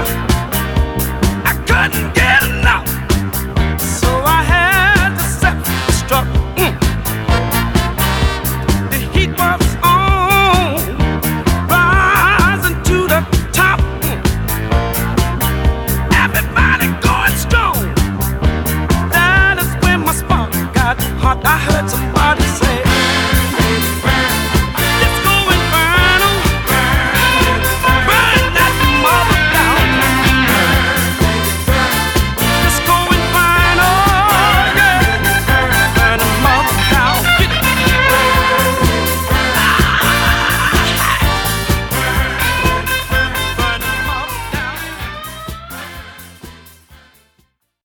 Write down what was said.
I couldn't